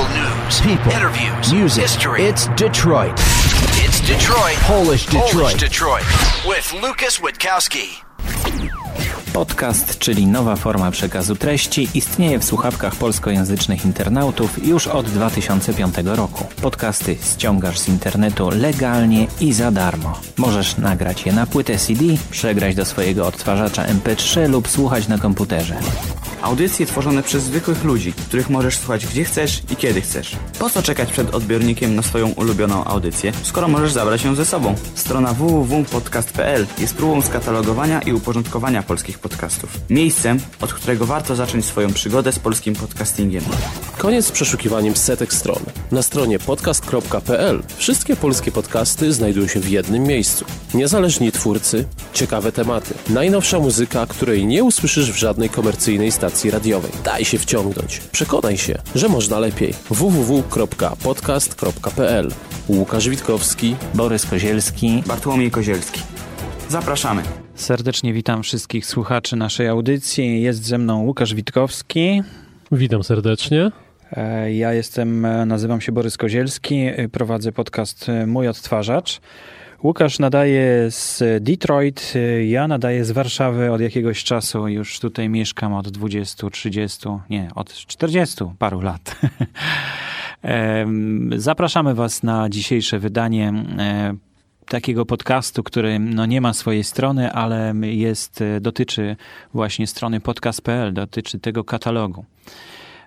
Local news, People, interviews, music. history. It's Detroit. It's Detroit. Polish Detroit. Polish Detroit. With Lucas Witkowski. Podcast, czyli nowa forma przekazu treści, istnieje w słuchawkach polskojęzycznych internautów już od 2005 roku. Podcasty ściągasz z internetu legalnie i za darmo. Możesz nagrać je na płytę CD, przegrać do swojego odtwarzacza MP3 lub słuchać na komputerze. Audycje tworzone przez zwykłych ludzi, których możesz słuchać gdzie chcesz i kiedy chcesz. Po co czekać przed odbiornikiem na swoją ulubioną audycję, skoro możesz zabrać ją ze sobą? Strona www.podcast.pl jest próbą skatalogowania i uporządkowania polskich podcastów. Miejscem, od którego warto zacząć swoją przygodę z polskim podcastingiem. Koniec z przeszukiwaniem setek stron. Na stronie podcast.pl wszystkie polskie podcasty znajdują się w jednym miejscu. Niezależni twórcy, ciekawe tematy, najnowsza muzyka, której nie usłyszysz w żadnej komercyjnej stacji radiowej. Daj się wciągnąć. Przekonaj się, że można lepiej. www.podcast.pl Łukasz Witkowski, Borys Kozielski. Bartłomiej Kozielski. Zapraszamy. Serdecznie witam wszystkich słuchaczy naszej audycji. Jest ze mną Łukasz Witkowski. Witam serdecznie. E, Ja jestem, e, nazywam się Borys Kozielski, e, prowadzę podcast Mój Odtwarzacz. Łukasz nadaje z Detroit, ja nadaję z Warszawy od jakiegoś czasu, już tutaj mieszkam od 20, 30, nie, od 40 paru lat. Zapraszamy Was na dzisiejsze wydanie takiego podcastu, który no nie ma swojej strony, ale jest, e, dotyczy właśnie strony podcast.pl, dotyczy tego katalogu.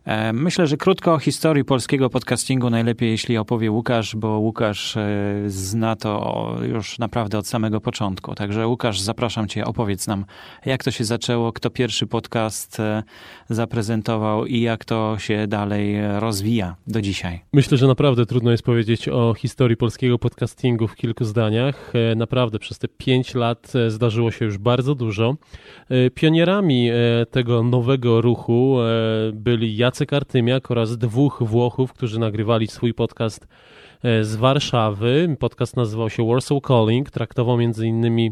E, Myślę, że krótko o historii polskiego podcastingu najlepiej, jeśli opowie Łukasz, bo Łukasz e, zna to już naprawdę od samego początku. Także Łukasz, zapraszam Cię, opowiedz nam, jak to się zaczęło, kto pierwszy podcast e, zaprezentował i jak to się dalej rozwija do dzisiaj. Myślę, że naprawdę trudno jest powiedzieć o historii polskiego podcastingu w kilku zdaniach. Naprawdę przez te pięć lat zdarzyło się już bardzo dużo. Pionierami tego nowego ruchu byli Jacek Artymiak oraz dwóch Włochów, którzy nagrywali swój podcast e, z Warszawy. Podcast nazywał się Warsaw Calling. Traktował między innymi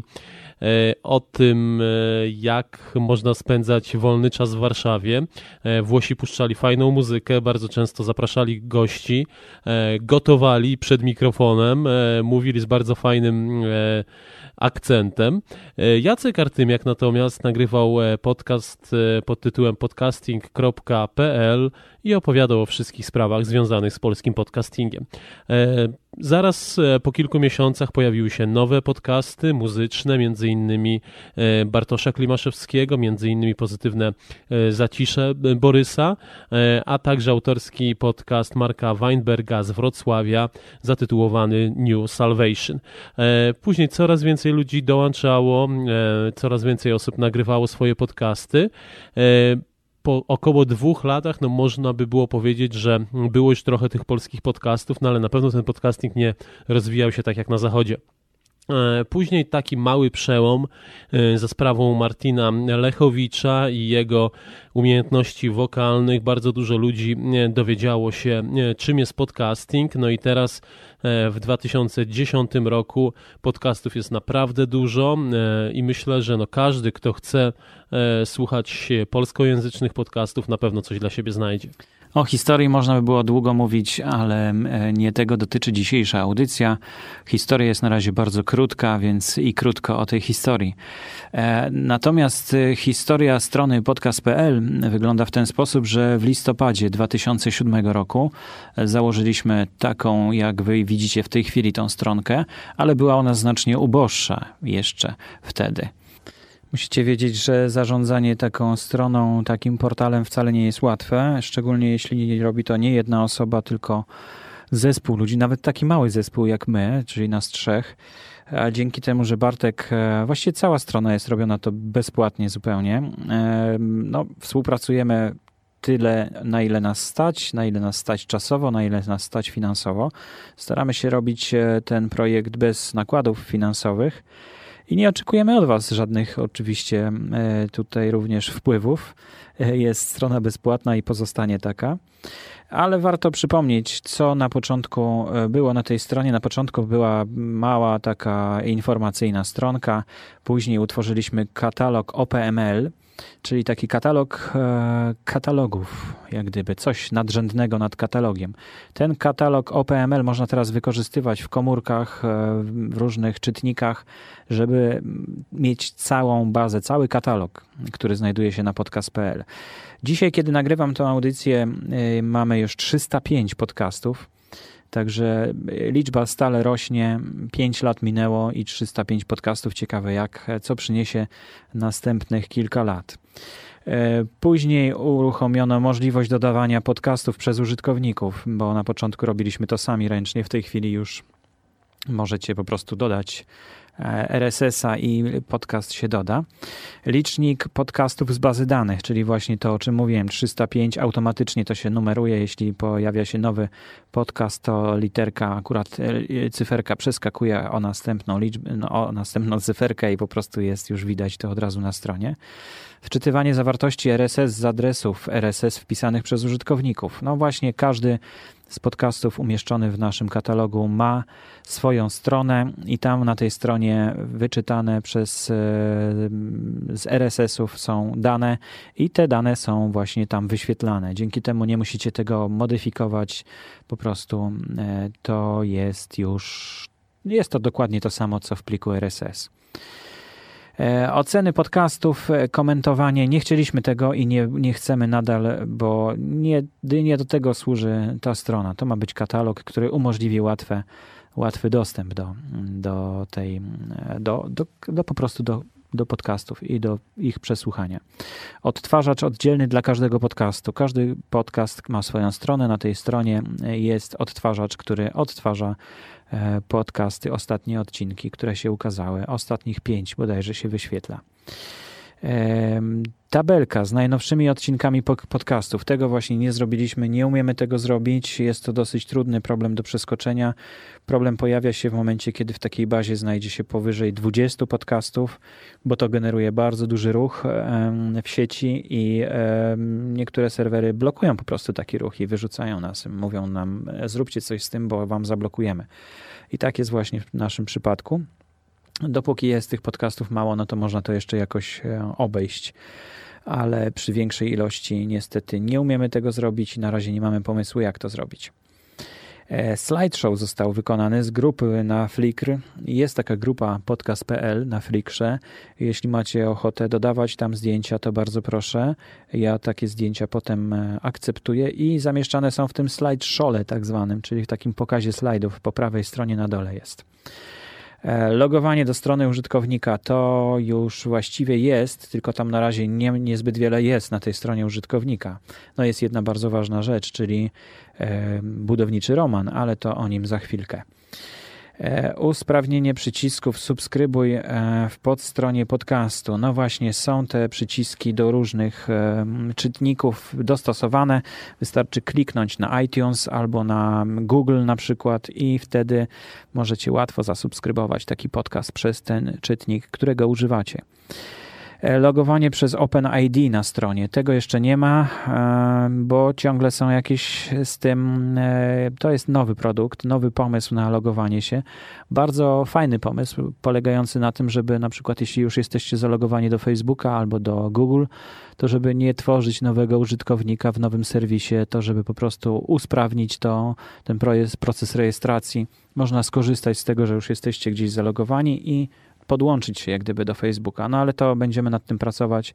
o tym, e, jak można spędzać wolny czas w Warszawie. E, Włosi puszczali fajną muzykę, bardzo często zapraszali gości, e, gotowali przed mikrofonem, e, mówili z bardzo fajnym e, akcentem. E, Jacek Artymiak natomiast nagrywał e, podcast e, pod tytułem podcasting.pl i opowiadał o wszystkich sprawach związanych z polskim podcastingiem. E, Zaraz e, po kilku miesiącach pojawiły się nowe podcasty muzyczne, między innymi e, Bartosza Klimaszewskiego, między innymi pozytywne zacisze Borysa, a także autorski podcast Marka Weinberga z Wrocławia zatytułowany New Salvation. Później coraz więcej ludzi dołączało, coraz więcej osób nagrywało swoje podcasty. Po około dwóch latach, no można by było powiedzieć, że było już trochę tych polskich podcastów, no ale na pewno ten podcasting nie rozwijał się tak jak na zachodzie. E, Później taki mały przełom e, za sprawą Martina Lechowicza i jego umiejętności wokalnych. Bardzo dużo ludzi e, dowiedziało się, czym jest podcasting. No i teraz w 2010 roku podcastów jest naprawdę dużo i myślę, że no każdy, kto chce słuchać polskojęzycznych podcastów, na pewno coś dla siebie znajdzie. O historii można by było długo mówić, ale e, nie tego dotyczy dzisiejsza audycja. Historia jest na razie bardzo krótka, więc i krótko o tej historii. E, Natomiast e, historia strony podcast.pl wygląda w ten sposób, że w listopadzie 2007 roku założyliśmy taką, jak wy widzicie w tej chwili tą stronkę, ale była ona znacznie uboższa jeszcze wtedy. Musicie wiedzieć, że zarządzanie taką stroną, takim portalem wcale nie jest łatwe, szczególnie jeśli robi to nie jedna osoba, tylko zespół ludzi, nawet taki mały zespół jak my, czyli nas trzech. A dzięki temu, że Bartek, e, właściwie cała strona jest robiona to bezpłatnie zupełnie, e, no, współpracujemy tyle, na ile nas stać, na ile nas stać czasowo, na ile nas stać finansowo. Staramy się robić e, ten projekt bez nakładów finansowych. I nie oczekujemy od Was żadnych oczywiście e, tutaj również wpływów. E, Jest strona bezpłatna i pozostanie taka. Ale warto przypomnieć, co na początku e, było na tej stronie. Na początku była mała taka informacyjna stronka. Później utworzyliśmy katalog OPML. Czyli taki katalog e, katalogów, jak gdyby coś nadrzędnego nad katalogiem. Ten katalog OPML można teraz wykorzystywać w komórkach, e, w różnych czytnikach, żeby mieć całą bazę, cały katalog, który znajduje się na podcast.pl. Dzisiaj, kiedy nagrywam tę audycję, e, mamy już 305 podcastów. Także liczba stale rośnie. 5 lat minęło i 305 podcastów. Ciekawe, jak co przyniesie następnych kilka lat. E, później uruchomiono możliwość dodawania podcastów przez użytkowników, bo na początku robiliśmy to sami ręcznie. W tej chwili już możecie po prostu dodać RSS-a i podcast się doda. Licznik podcastów z bazy danych, czyli właśnie to, o czym mówiłem, 305, automatycznie to się numeruje. Jeśli pojawia się nowy podcast, to literka, akurat e, cyferka przeskakuje o następną liczbę, no, o następną cyferkę i po prostu jest już widać to od razu na stronie. Wczytywanie zawartości RSS z adresów RSS wpisanych przez użytkowników. No właśnie, każdy z podcastów umieszczony w naszym katalogu ma swoją stronę i tam na tej stronie wyczytane przez e, z RSS-ów są dane i te dane są właśnie tam wyświetlane. Dzięki temu nie musicie tego modyfikować, po prostu e, to jest już jest to dokładnie to samo co w pliku RSS. E, oceny podcastów, komentowanie. Nie chcieliśmy tego i nie, nie chcemy nadal, bo nie, nie do tego służy ta strona. To ma być katalog, który umożliwi łatwe, łatwy dostęp do, do tej, do, do, do po prostu do, do podcastów i do ich przesłuchania. Odtwarzacz oddzielny dla każdego podcastu. Każdy podcast ma swoją stronę. Na tej stronie jest odtwarzacz, który odtwarza E, podcasty, ostatnie odcinki, które się ukazały. Ostatnich pięć bodajże się wyświetla. Tabelka z najnowszymi odcinkami podcastów. Tego właśnie nie zrobiliśmy, nie umiemy tego zrobić. Jest to dosyć trudny problem do przeskoczenia. Problem pojawia się w momencie, kiedy w takiej bazie znajdzie się powyżej 20 podcastów, bo to generuje bardzo duży ruch w sieci i niektóre serwery blokują po prostu taki ruch i wyrzucają nas. Mówią nam, e, zróbcie coś z tym, bo wam zablokujemy. I tak jest właśnie w naszym przypadku. Dopóki jest tych podcastów mało, no to można to jeszcze jakoś e, obejść, ale przy większej ilości niestety nie umiemy tego zrobić i na razie nie mamy pomysłu, jak to zrobić. E, slideshow został wykonany z grupy na Flickr. Jest taka grupa podcast.pl na Flickrze. Jeśli macie ochotę dodawać tam zdjęcia, to bardzo proszę. Ja takie zdjęcia potem e, akceptuję i zamieszczane są w tym slideshole tak zwanym, czyli w takim pokazie slajdów po prawej stronie na dole jest. E, logowanie do strony użytkownika to już właściwie jest, tylko tam na razie nie, niezbyt wiele jest na tej stronie użytkownika. No jest jedna bardzo ważna rzecz, czyli e, budowniczy roman, ale to o nim za chwilkę. E, usprawnienie przycisków subskrybuj e, w podstronie podcastu. No właśnie, są te przyciski do różnych e, czytników dostosowane. Wystarczy kliknąć na iTunes albo na Google na przykład i wtedy możecie łatwo zasubskrybować taki podcast przez ten czytnik, którego używacie. E, logowanie przez OpenID na stronie. Tego jeszcze nie ma, e, bo ciągle są jakieś z tym. E, to jest nowy produkt, nowy pomysł na logowanie się. Bardzo fajny pomysł, polegający na tym, żeby na przykład, jeśli już jesteście zalogowani do Facebooka albo do Google, to żeby nie tworzyć nowego użytkownika w nowym serwisie, to żeby po prostu usprawnić to, ten proces rejestracji. Można skorzystać z tego, że już jesteście gdzieś zalogowani i podłączyć się jak gdyby do Facebooka. No ale to będziemy nad tym pracować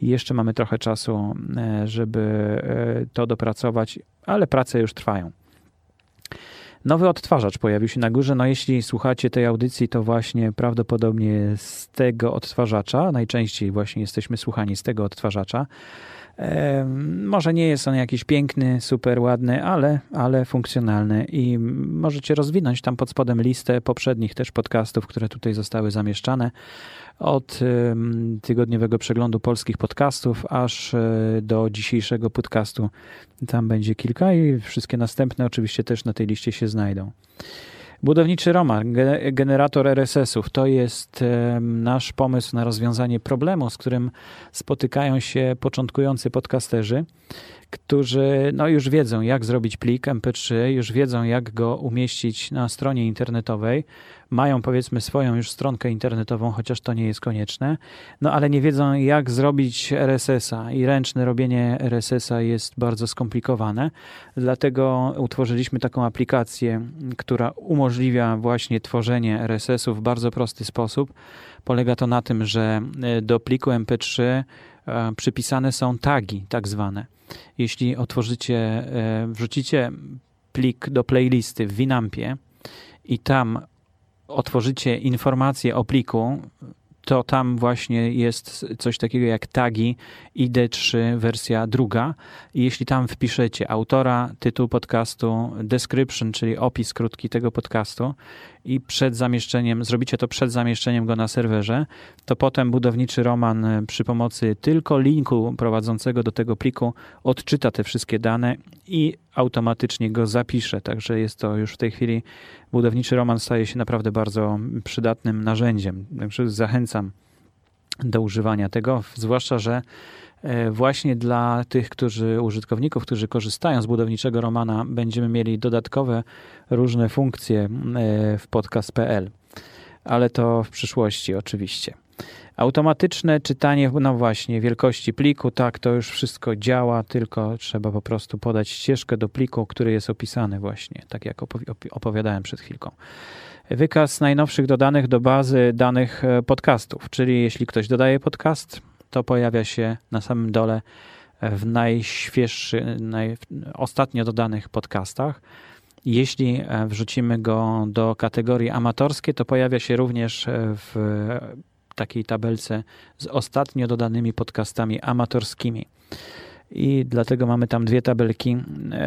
jeszcze mamy trochę czasu, e, żeby e, to dopracować, ale prace już trwają. Nowy odtwarzacz pojawił się na górze. No jeśli słuchacie tej audycji, to właśnie prawdopodobnie z tego odtwarzacza, najczęściej właśnie jesteśmy słuchani z tego odtwarzacza. Może nie jest on jakiś piękny, super ładny, ale, ale funkcjonalny i możecie rozwinąć tam pod spodem listę poprzednich też podcastów, które tutaj zostały zamieszczane. Od tygodniowego przeglądu polskich podcastów aż e, do dzisiejszego podcastu. Tam będzie kilka i wszystkie następne oczywiście też na tej liście się znajdą. Budowniczy Roman, generator RSS-ów, to jest nasz pomysł na rozwiązanie problemu, z którym spotykają się początkujący podcasterzy. którzy no, już wiedzą, jak zrobić plik MP3, już wiedzą, jak go umieścić na stronie internetowej, mają powiedzmy swoją już stronkę internetową, chociaż to nie jest konieczne, no ale nie wiedzą, jak zrobić RSS-a i ręczne robienie RSS-a jest bardzo skomplikowane. Dlatego utworzyliśmy taką aplikację, która umożliwia właśnie tworzenie RSS-u w bardzo prosty sposób. Polega to na tym, że e, do pliku MP3 e, przypisane są tagi, tak zwane. Jeśli otworzycie, e, wrzucicie plik do playlisty w Winampie i tam otworzycie informacje o pliku, to tam właśnie jest coś takiego jak tagi ID3 wersja druga. I jeśli tam wpiszecie autora, tytuł podcastu, description, czyli opis krótki tego podcastu i przed zamieszczeniem, zrobicie to przed zamieszczeniem go na serwerze, to potem budowniczy Roman e, przy pomocy tylko linku prowadzącego do tego pliku odczyta te wszystkie dane i automatycznie go zapisze. Także jest to już w tej chwili budowniczy Roman staje się naprawdę bardzo przydatnym narzędziem. Także zachęcam do używania tego, zwłaszcza, że e, właśnie dla tych, którzy użytkowników, którzy korzystają z budowniczego Romana, będziemy mieli dodatkowe różne funkcje e, w podcast.pl. Ale to w przyszłości oczywiście. Automatyczne czytanie, no właśnie, wielkości pliku, tak, to już wszystko działa, tylko trzeba po prostu podać ścieżkę do pliku, który jest opisany właśnie, tak jak opowiadałem przed chwilką. Wykaz najnowszych dodanych do bazy danych e, podcastów, czyli jeśli ktoś dodaje podcast, to pojawia się na samym dole w najświeższych, naj, ostatnio dodanych podcastach. Jeśli e, wrzucimy go do kategorii amatorskie, to pojawia się również w takiej tabelce z ostatnio dodanymi podcastami amatorskimi. I dlatego mamy tam dwie tabelki.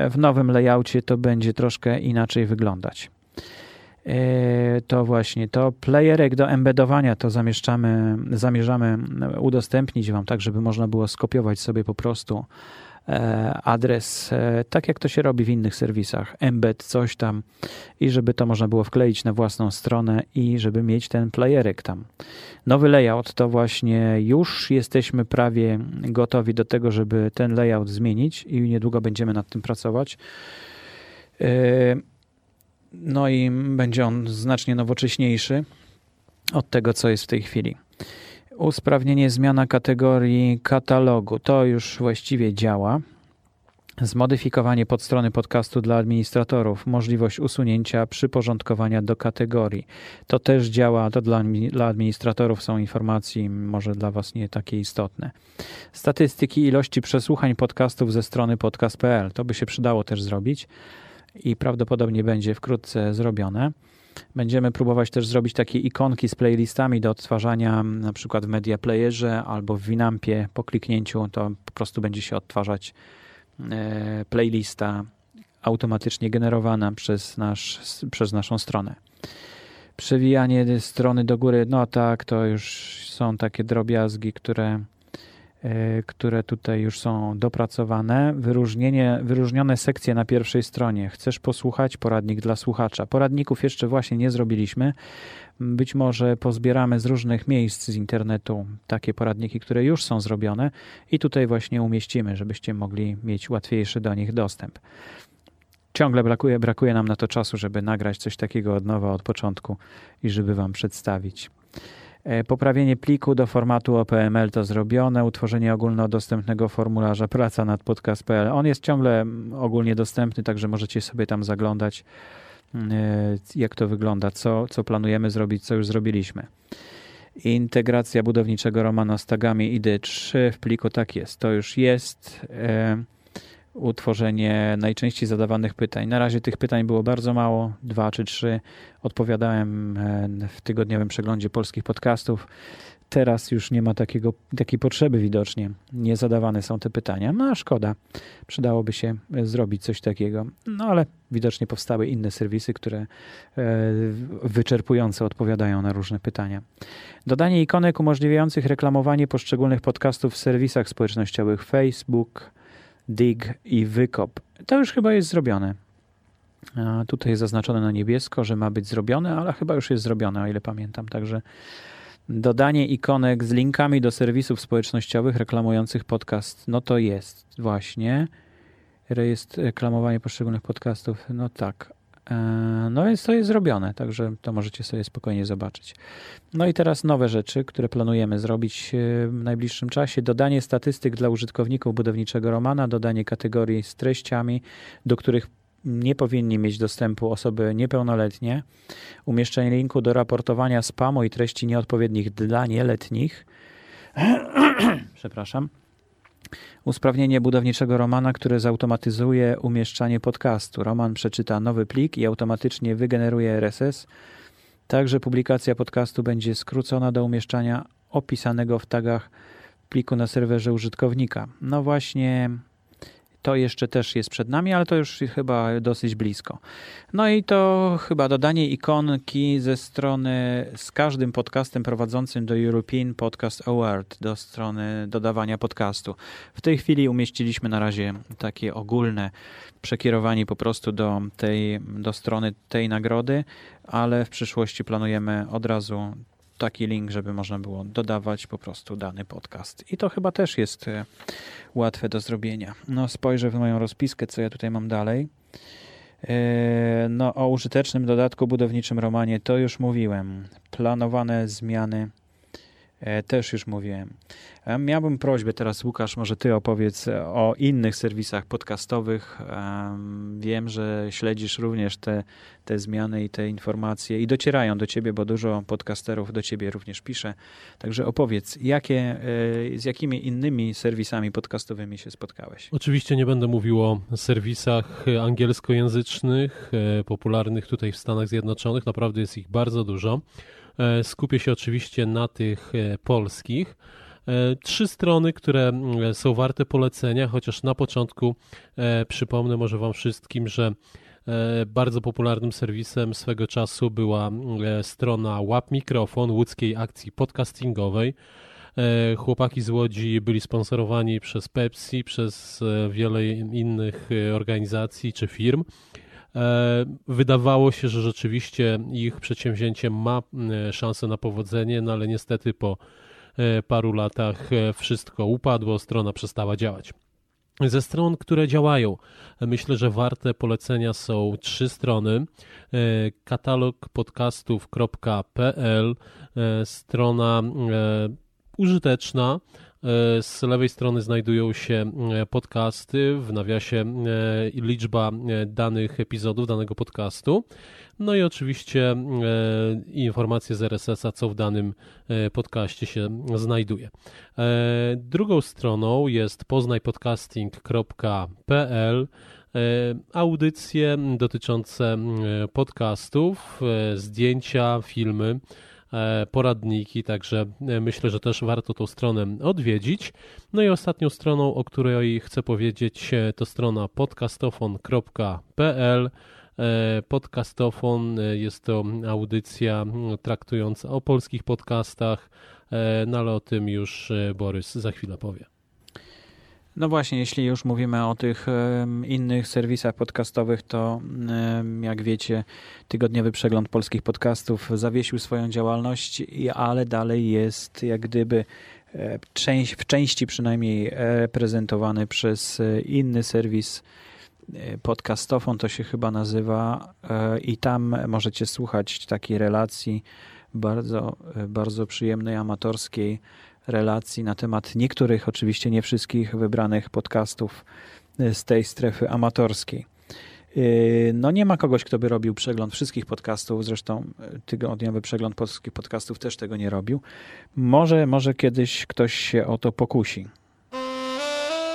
W nowym layoutie to będzie troszkę inaczej wyglądać. E, to właśnie to playerek do embedowania to zamieszczamy, zamierzamy udostępnić Wam tak, żeby można było skopiować sobie po prostu E, adres, e, tak jak to się robi w innych serwisach, embed, coś tam i żeby to można było wkleić na własną stronę i żeby mieć ten playerek tam. Nowy layout to właśnie już jesteśmy prawie gotowi do tego, żeby ten layout zmienić i niedługo będziemy nad tym pracować. E, no i będzie on znacznie nowocześniejszy od tego, co jest w tej chwili. Usprawnienie zmiana kategorii katalogu. To już właściwie działa. Zmodyfikowanie podstrony podcastu dla administratorów, możliwość usunięcia przyporządkowania do kategorii. To też działa, to dla, dla administratorów są informacje, może dla Was nie takie istotne. Statystyki ilości przesłuchań podcastów ze strony podcast.pl. To by się przydało też zrobić i prawdopodobnie będzie wkrótce zrobione. Będziemy próbować też zrobić takie ikonki z playlistami do odtwarzania na przykład w Media Playerze albo w Winampie. Po kliknięciu to po prostu będzie się odtwarzać e, playlista automatycznie generowana przez, nasz, przez naszą stronę. Przewijanie strony do góry, no tak, to już są takie drobiazgi, które które tutaj już są dopracowane. Wyróżnienie, wyróżnione sekcje na pierwszej stronie. Chcesz posłuchać? Poradnik dla słuchacza. Poradników jeszcze właśnie nie zrobiliśmy. Być może pozbieramy z różnych miejsc z internetu takie poradniki, które już są zrobione i tutaj właśnie umieścimy, żebyście mogli mieć łatwiejszy do nich dostęp. Ciągle brakuje, brakuje nam na to czasu, żeby nagrać coś takiego od nowa, od początku i żeby Wam przedstawić. E, poprawienie pliku do formatu OPML to zrobione, utworzenie ogólnodostępnego formularza, praca nad podcast.pl. On jest ciągle ogólnie dostępny, także możecie sobie tam zaglądać, e, jak to wygląda, co, co planujemy zrobić, co już zrobiliśmy. Integracja budowniczego Romana z tagami ID3 w pliku, tak jest, to już jest. Utworzenie najczęściej zadawanych pytań. Na razie tych pytań było bardzo mało, dwa czy trzy. Odpowiadałem e, w tygodniowym przeglądzie polskich podcastów. Teraz już nie ma takiego, takiej potrzeby widocznie. Nie zadawane są te pytania. No a szkoda. Przydałoby się e, zrobić coś takiego. No ale widocznie powstały inne serwisy, które e, wyczerpująco odpowiadają na różne pytania. Dodanie ikonek umożliwiających reklamowanie poszczególnych podcastów w serwisach społecznościowych Facebook, dig i wykop. To już chyba jest zrobione. Tutaj jest zaznaczone na niebiesko, że ma być zrobione, ale chyba już jest zrobione, o ile pamiętam. Także dodanie ikonek z linkami do serwisów społecznościowych reklamujących podcast, no to jest właśnie. rejestr, reklamowanie poszczególnych podcastów. No tak. E, no więc to jest zrobione, także to możecie sobie spokojnie zobaczyć. No i teraz nowe rzeczy, które planujemy zrobić e, w najbliższym czasie. Dodanie statystyk dla użytkowników budowniczego Romana, dodanie kategorii z treściami, do których nie powinni mieć dostępu osoby niepełnoletnie, umieszczenie linku do raportowania spamu i treści nieodpowiednich dla nieletnich. Przepraszam. Usprawnienie budowniczego Romana, które zautomatyzuje umieszczanie podcastu. Roman przeczyta nowy plik i automatycznie wygeneruje RSS. Także publikacja podcastu będzie skrócona do umieszczania opisanego w tagach pliku na serwerze użytkownika. No właśnie, to jeszcze też jest przed nami, ale to już chyba dosyć blisko. No i to chyba dodanie ikonki ze strony z każdym podcastem prowadzącym do European Podcast Award, do strony dodawania podcastu. W tej chwili umieściliśmy na razie takie ogólne przekierowanie po prostu do tej do strony tej nagrody, ale w przyszłości planujemy od razu taki link, żeby można było dodawać po prostu dany podcast. I to chyba też jest e, łatwe do zrobienia. No, spojrzę w moją rozpiskę, co ja tutaj mam dalej. E, no, o użytecznym dodatku budowniczym Romanie to już mówiłem. Planowane zmiany też już mówiłem. Miałbym prośbę teraz, Łukasz, może ty opowiedz o innych serwisach podcastowych. Wiem, że śledzisz również te, te zmiany i te informacje i docierają do ciebie, bo dużo podcasterów do ciebie również pisze. Także opowiedz, jakie, e, z jakimi innymi serwisami podcastowymi się spotkałeś? Oczywiście nie będę mówił o serwisach angielskojęzycznych, e, popularnych tutaj w Stanach Zjednoczonych. Naprawdę jest ich bardzo dużo. E, skupię się oczywiście na tych polskich. E, trzy strony, które są warte polecenia, chociaż na początku e, przypomnę może Wam wszystkim, że e, bardzo popularnym serwisem swego czasu była strona Łap Mikrofon łódzkiej akcji podcastingowej. Chłopaki z Łodzi byli sponsorowani przez Pepsi, przez wiele innych organizacji czy firm. Wydawało się, że rzeczywiście ich przedsięwzięcie ma szansę na powodzenie, no ale niestety po E, paru latach e, wszystko upadło, strona przestała działać. Ze stron, które działają, myślę, że warte polecenia są trzy strony. E, katalog podcastów.pl, strona użyteczna, E, z lewej strony znajdują się e, podcasty, w nawiasie e, liczba danych epizodów danego podcastu. No i oczywiście informacje z RSS-a, co w danym podcaście się znajduje. Drugą stroną jest poznajpodcasting.pl audycje dotyczące podcastów, zdjęcia, filmy E, poradniki, także e, myślę, że też warto tą stronę odwiedzić. No i ostatnią stroną, o której chcę powiedzieć, e, to strona podcastofon.pl. Podcastofon jest to audycja traktująca o polskich podcastach, no ale o tym już Borys za chwilę powie. No właśnie, jeśli już mówimy o tych innych serwisach podcastowych, to jak wiecie, tygodniowy przegląd polskich podcastów zawiesił swoją działalność, ale dalej jest jak gdyby e, w części przynajmniej reprezentowany przez e, inny serwis e, podcastofon, to się chyba nazywa i tam możecie słuchać takiej relacji bardzo, bardzo przyjemnej, amatorskiej, relacji na temat niektórych, oczywiście nie wszystkich wybranych podcastów e, z tej strefy amatorskiej. E, no nie ma kogoś, kto by robił przegląd wszystkich podcastów, zresztą e, tygodniowy przegląd polskich podcastów też tego nie robił. Może, może kiedyś ktoś się o to pokusi.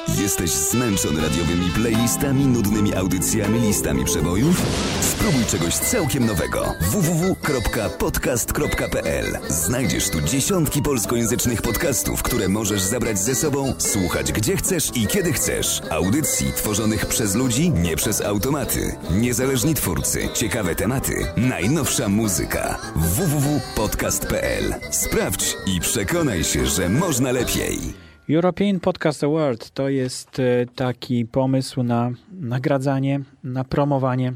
Jesteś zmęczony radiowymi playlistami, nudnymi audycjami, listami przebojów? Spróbuj czegoś całkiem nowego. www.podcast.pl Znajdziesz tu dziesiątki polskojęzycznych podcastów, które możesz zabrać ze sobą, słuchać gdzie chcesz i kiedy chcesz. Audycji tworzonych przez ludzi, nie przez automaty. Niezależni twórcy, ciekawe tematy, najnowsza muzyka. www.podcast.pl Sprawdź i przekonaj się, że można lepiej. European Podcast Award to jest e, taki pomysł na nagradzanie, na promowanie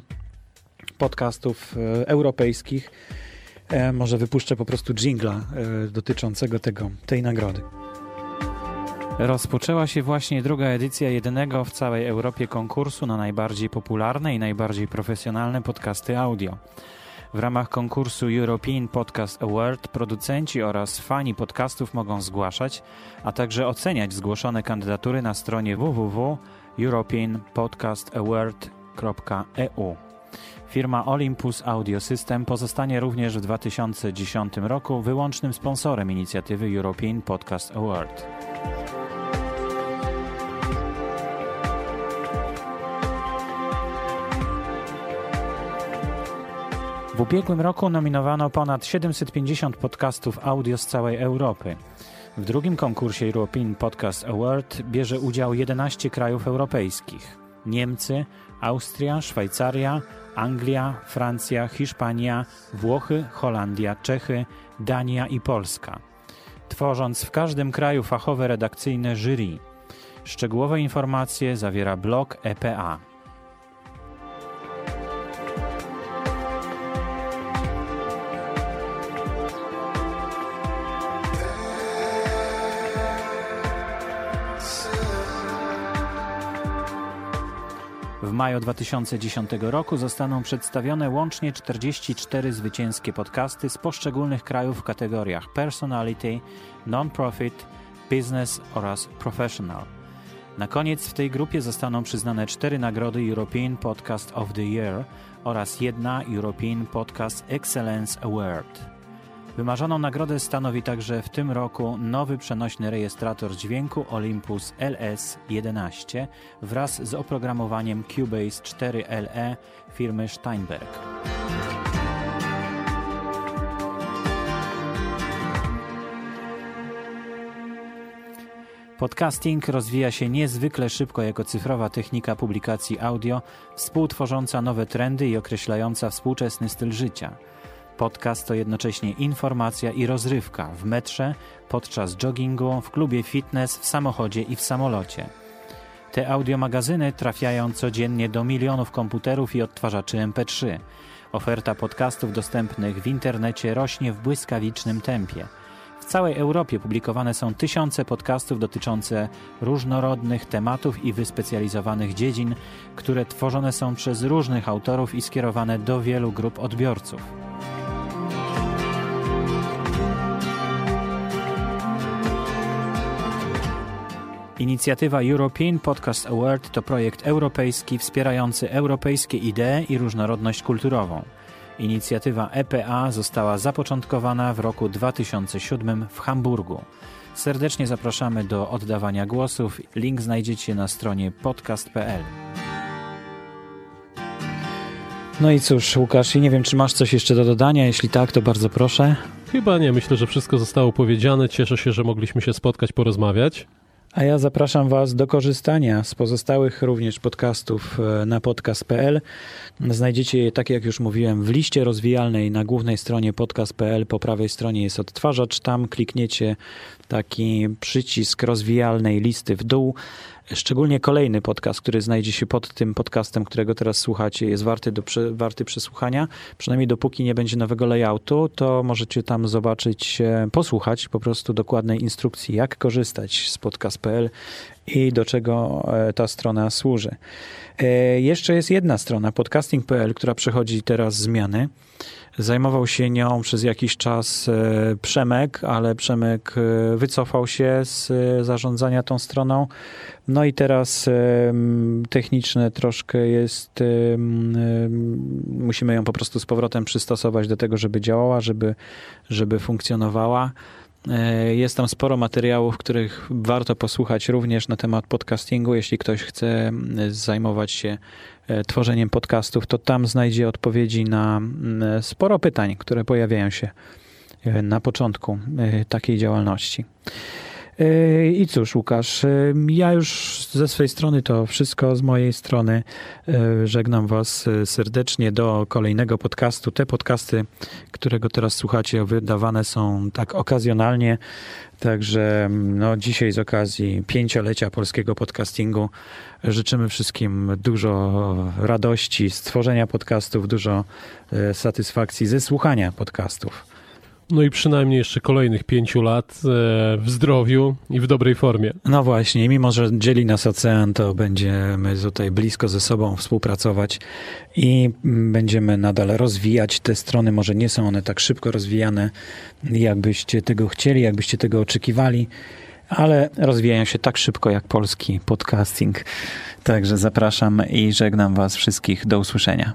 podcastów e, europejskich. E, może wypuszczę po prostu jingla dotyczącego tego, tej nagrody. Rozpoczęła się właśnie druga edycja jedynego w całej Europie konkursu na najbardziej popularne i najbardziej profesjonalne podcasty audio. W ramach konkursu European Podcast Award producenci oraz fani podcastów mogą zgłaszać, a także oceniać zgłoszone kandydatury na stronie www.europeanpodcastaward.eu. Firma Olympus Audio System pozostanie również w 2010 roku wyłącznym sponsorem inicjatywy European Podcast Award. W ubiegłym roku nominowano ponad 750 podcastów audio z całej Europy. W drugim konkursie European Podcast Award bierze udział 11 krajów europejskich: Niemcy, Austria, Szwajcaria, Anglia, Francja, Hiszpania, Włochy, Holandia, Czechy, Dania i Polska. Tworząc w każdym kraju fachowe redakcyjne jury. Szczegółowe informacje zawiera blog EPA. Maju 2010 roku zostaną przedstawione łącznie 44 zwycięskie podcasty z poszczególnych krajów w kategoriach Personality, Non-Profit, Business oraz Professional. Na koniec w tej grupie zostaną przyznane cztery nagrody European Podcast of the Year oraz jedna European Podcast Excellence Award. Wymarzoną nagrodę stanowi także w tym roku nowy przenośny rejestrator dźwięku Olympus LS11 wraz z oprogramowaniem Cubase 4LE firmy Steinberg. Podcasting rozwija się niezwykle szybko jako cyfrowa technika publikacji audio, współtworząca nowe trendy i określająca współczesny styl życia. Podcast to jednocześnie informacja i rozrywka w metrze, podczas joggingu, w klubie fitness, w samochodzie i w samolocie. Te audiomagazyny trafiają codziennie do milionów komputerów i odtwarzaczy MP3. Oferta podcastów dostępnych w internecie rośnie w błyskawicznym tempie. W całej Europie publikowane są tysiące podcastów dotyczące różnorodnych tematów i wyspecjalizowanych dziedzin, które tworzone są przez różnych autorów i skierowane do wielu grup odbiorców. Inicjatywa European Podcast Award to projekt europejski wspierający europejskie idee i różnorodność kulturową. Inicjatywa EPA została zapoczątkowana w roku 2007 w Hamburgu. Serdecznie zapraszamy do oddawania głosów. Link znajdziecie na stronie podcast.pl. No i cóż, Łukasz, nie wiem, czy masz coś jeszcze do dodania. Jeśli tak, to bardzo proszę. Chyba nie. Myślę, że wszystko zostało powiedziane. Cieszę się, że mogliśmy się spotkać, porozmawiać. A ja zapraszam Was do korzystania z pozostałych również podcastów e, na podcast.pl. Znajdziecie je, tak jak już mówiłem, w liście rozwijalnej na głównej stronie podcast.pl. Po prawej stronie jest odtwarzacz. Tam klikniecie taki przycisk rozwijalnej listy w dół. Szczególnie kolejny podcast, który znajdzie się pod tym podcastem, którego teraz słuchacie, jest warty, do, warty przesłuchania. Przynajmniej dopóki nie będzie nowego layoutu, to możecie tam zobaczyć, posłuchać po prostu dokładnej instrukcji, jak korzystać z podcast.pl i do czego e, ta strona służy. E, jeszcze jest jedna strona, podcasting.pl, która przechodzi teraz zmiany. Zajmował się nią przez jakiś czas e, Przemek, ale Przemek wycofał się z zarządzania tą stroną. No i teraz techniczne troszkę jest, musimy ją po prostu z powrotem przystosować do tego, żeby działała, żeby, żeby funkcjonowała. E, jest tam sporo materiałów, których warto posłuchać również na temat podcastingu. Jeśli ktoś chce zajmować się e, tworzeniem podcastów, to tam znajdzie odpowiedzi na sporo pytań, które pojawiają się e, na początku takiej działalności. I cóż, Łukasz, ja już ze swojej strony to wszystko z mojej strony. Żegnam Was serdecznie do kolejnego podcastu. Te podcasty, którego teraz słuchacie, wydawane są tak okazjonalnie. Także no, dzisiaj z okazji pięciolecia polskiego podcastingu życzymy wszystkim dużo radości z tworzenia podcastów, dużo satysfakcji ze słuchania podcastów. No i przynajmniej jeszcze kolejnych pięciu lat e, w zdrowiu i w dobrej formie. No właśnie, mimo że dzieli nas ocean, to będziemy tutaj blisko ze sobą współpracować i będziemy nadal rozwijać te strony. Może nie są one tak szybko rozwijane, jakbyście tego chcieli, jakbyście tego oczekiwali, ale rozwijają się tak szybko jak polski podcasting. Także zapraszam i żegnam Was wszystkich. Do usłyszenia.